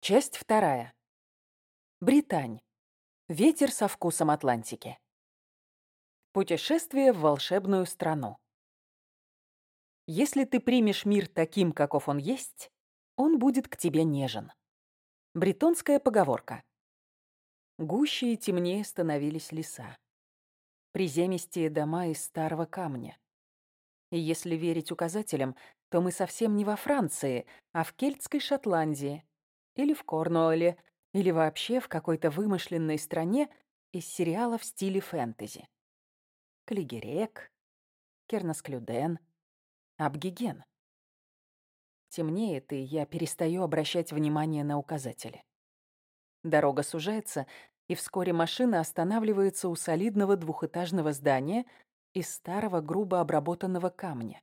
Часть вторая. Британь. Ветер со вкусом Атлантики. Путешествие в волшебную страну. Если ты примешь мир таким, каков он есть, он будет к тебе нежен. Бретонская поговорка. Гуще и темнее становились леса. Приземистые дома из старого камня. И если верить указателям, то мы совсем не во Франции, а в кельтской Шотландии, или в Корнуолле, или вообще в какой-то вымышленной стране из сериала в стиле фэнтези. Клигерек, Кернасклюден, Абгиген. Темнеет, и я перестаю обращать внимание на указатели. Дорога сужается, и вскоре машина останавливается у солидного двухэтажного здания из старого грубо обработанного камня.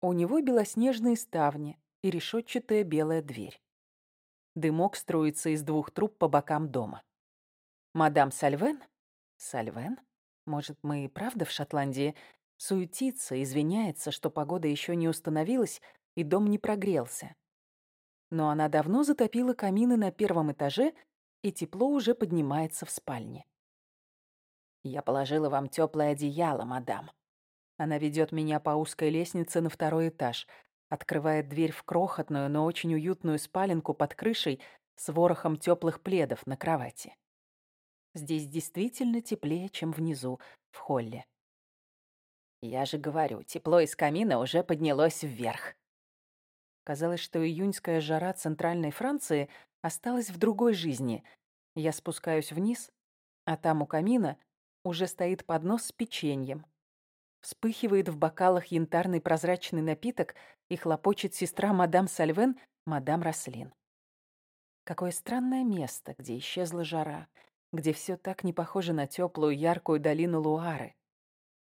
У него белоснежные ставни и решетчатая белая дверь. Дымок струится из двух труб по бокам дома. Мадам Сальвен? Сальвен? Может, мы и правда в Шотландии? Суетится, извиняется, что погода еще не установилась и дом не прогрелся. Но она давно затопила камины на первом этаже, и тепло уже поднимается в спальне. «Я положила вам теплое одеяло, мадам». Она ведет меня по узкой лестнице на второй этаж, открывает дверь в крохотную, но очень уютную спаленку под крышей с ворохом теплых пледов на кровати. Здесь действительно теплее, чем внизу, в холле. Я же говорю, тепло из камина уже поднялось вверх. Казалось, что июньская жара центральной Франции осталась в другой жизни. Я спускаюсь вниз, а там у камина уже стоит поднос с печеньем, Вспыхивает в бокалах янтарный прозрачный напиток и хлопочет сестра мадам Сальвен, мадам Рослин. Какое странное место, где исчезла жара, где все так не похоже на теплую яркую долину Луары,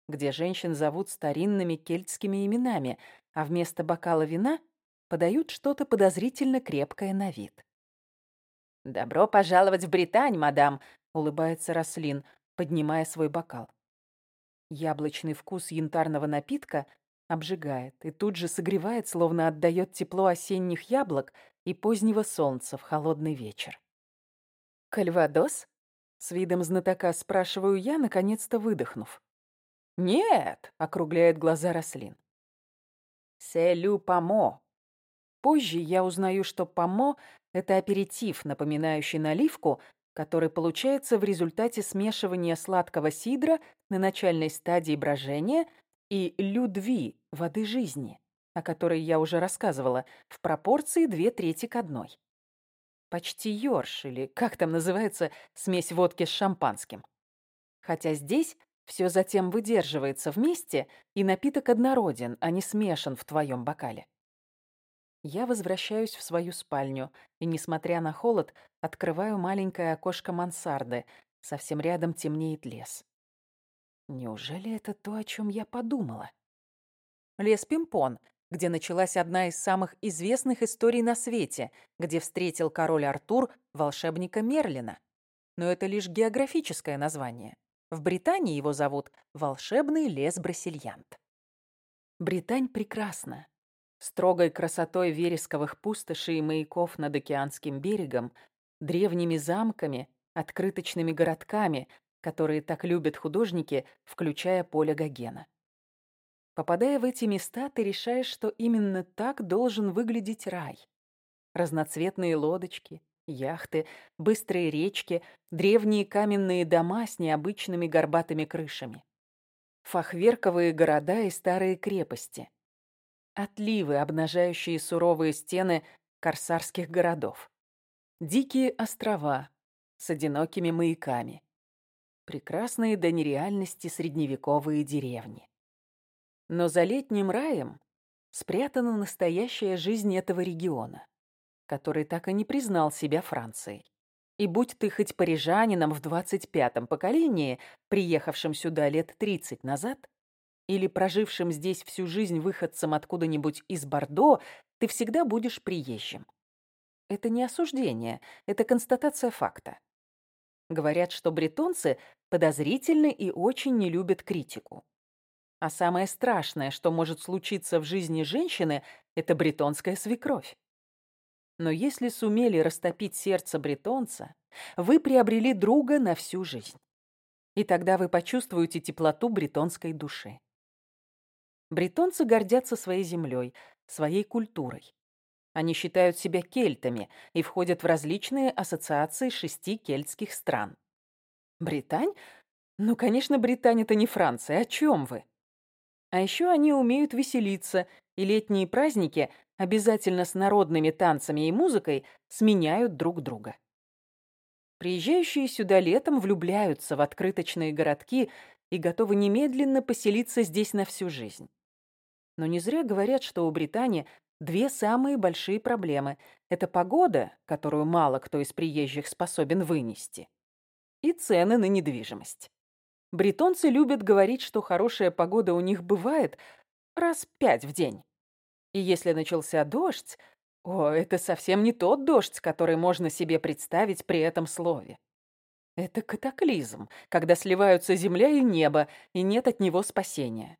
где женщин зовут старинными кельтскими именами, а вместо бокала вина подают что-то подозрительно крепкое на вид. «Добро пожаловать в Британь, мадам!» — улыбается Рослин, поднимая свой бокал. Яблочный вкус янтарного напитка обжигает и тут же согревает, словно отдает тепло осенних яблок и позднего солнца в холодный вечер. «Кальвадос?» — с видом знатока спрашиваю я, наконец-то выдохнув. «Нет!» — округляет глаза Рослин. «Селю памо». Позже я узнаю, что памо — это аперитив, напоминающий наливку, который получается в результате смешивания сладкого сидра на начальной стадии брожения и людви, воды жизни, о которой я уже рассказывала, в пропорции две трети к одной. Почти ёрш, или как там называется, смесь водки с шампанским. Хотя здесь все затем выдерживается вместе, и напиток однороден, а не смешан в твоем бокале. Я возвращаюсь в свою спальню и, несмотря на холод, открываю маленькое окошко мансарды. Совсем рядом темнеет лес. Неужели это то, о чем я подумала? Лес Пимпон, где началась одна из самых известных историй на свете, где встретил король Артур волшебника Мерлина. Но это лишь географическое название. В Британии его зовут «Волшебный лес Брасильянт». Британь прекрасна, строгой красотой вересковых пустошей и маяков над океанским берегом, древними замками, открыточными городками, которые так любят художники, включая Поля Гогена. Попадая в эти места, ты решаешь, что именно так должен выглядеть рай. Разноцветные лодочки, яхты, быстрые речки, древние каменные дома с необычными горбатыми крышами. Фахверковые города и старые крепости — Отливы, обнажающие суровые стены корсарских городов. Дикие острова с одинокими маяками. Прекрасные до нереальности средневековые деревни. Но за летним раем спрятана настоящая жизнь этого региона, который так и не признал себя Францией. И будь ты хоть парижанином в 25-м поколении, приехавшим сюда лет 30 назад, или прожившим здесь всю жизнь выходцем откуда-нибудь из Бордо, ты всегда будешь приезжим. Это не осуждение, это констатация факта. Говорят, что бретонцы подозрительны и очень не любят критику. А самое страшное, что может случиться в жизни женщины, это бретонская свекровь. Но если сумели растопить сердце бретонца, вы приобрели друга на всю жизнь. И тогда вы почувствуете теплоту бретонской души. Бретонцы гордятся своей землей, своей культурой. Они считают себя кельтами и входят в различные ассоциации шести кельтских стран. Британь? Ну, конечно, Британь — это не Франция. О чем вы? А еще они умеют веселиться, и летние праздники обязательно с народными танцами и музыкой сменяют друг друга. Приезжающие сюда летом влюбляются в открыточные городки и готовы немедленно поселиться здесь на всю жизнь. Но не зря говорят, что у Британии две самые большие проблемы. Это погода, которую мало кто из приезжих способен вынести, и цены на недвижимость. Бретонцы любят говорить, что хорошая погода у них бывает раз пять в день. И если начался дождь, о, это совсем не тот дождь, который можно себе представить при этом слове. Это катаклизм, когда сливаются земля и небо, и нет от него спасения.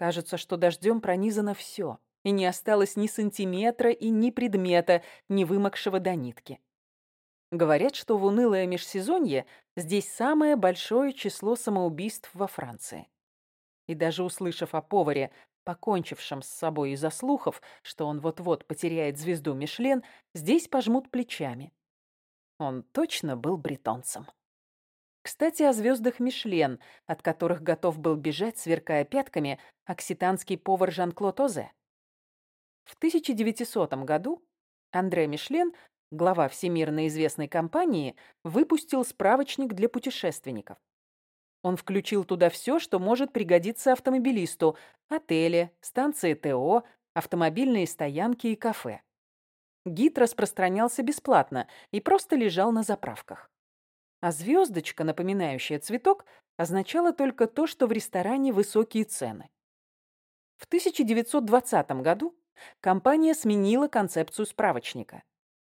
Кажется, что дождем пронизано все, и не осталось ни сантиметра и ни предмета, не вымокшего до нитки. Говорят, что в унылое межсезонье здесь самое большое число самоубийств во Франции. И даже услышав о поваре, покончившем с собой из-за слухов, что он вот-вот потеряет звезду Мишлен, здесь пожмут плечами. Он точно был бретонцем. Кстати, о звездах Мишлен, от которых готов был бежать, сверкая пятками, окситанский повар Жан-Клод Озе. В 1900 году Андре Мишлен глава всемирно известной компании, выпустил справочник для путешественников. Он включил туда все, что может пригодиться автомобилисту – отели, станции ТО, автомобильные стоянки и кафе. Гид распространялся бесплатно и просто лежал на заправках. А звездочка, напоминающая цветок, означала только то, что в ресторане высокие цены. В 1920 году компания сменила концепцию справочника.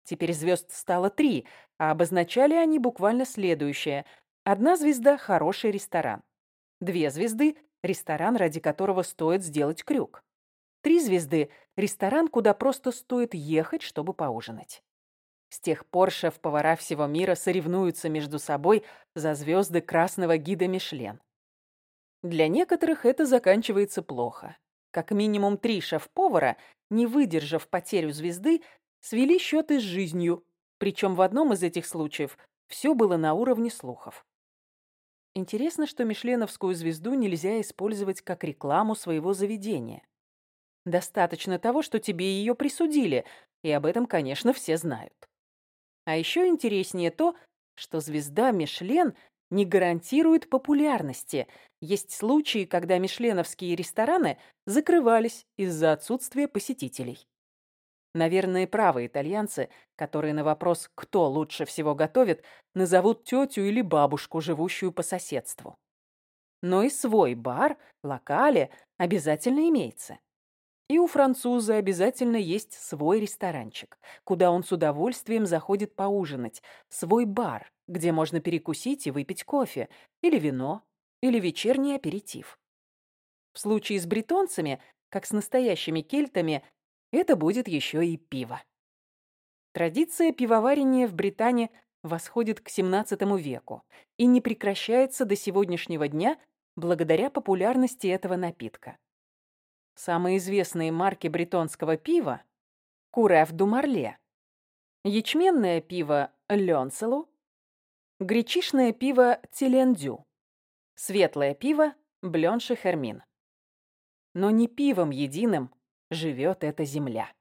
Теперь звезд стало три, а обозначали они буквально следующее. Одна звезда – хороший ресторан. Две звезды – ресторан, ради которого стоит сделать крюк. Три звезды – ресторан, куда просто стоит ехать, чтобы поужинать. С тех пор шеф-повара всего мира соревнуются между собой за звезды красного гида Мишлен. Для некоторых это заканчивается плохо. Как минимум три шеф-повара, не выдержав потерю звезды, свели счеты с жизнью, причем в одном из этих случаев все было на уровне слухов. Интересно, что Мишленовскую звезду нельзя использовать как рекламу своего заведения. Достаточно того, что тебе ее присудили, и об этом, конечно, все знают. А еще интереснее то, что звезда Мишлен не гарантирует популярности. Есть случаи, когда мишленовские рестораны закрывались из-за отсутствия посетителей. Наверное, правы итальянцы, которые на вопрос, кто лучше всего готовит, назовут тетю или бабушку, живущую по соседству. Но и свой бар, локале, обязательно имеется. И у француза обязательно есть свой ресторанчик, куда он с удовольствием заходит поужинать, свой бар, где можно перекусить и выпить кофе, или вино, или вечерний аперитив. В случае с бретонцами, как с настоящими кельтами, это будет еще и пиво. Традиция пивоварения в Британии восходит к XVII веку и не прекращается до сегодняшнего дня благодаря популярности этого напитка. Самые известные марки бретонского пива – Куреф ду Марле, ячменное пиво Лёнцелу, гречишное пиво Тилендю, светлое пиво Блёнши Хермин. Но не пивом единым живет эта земля.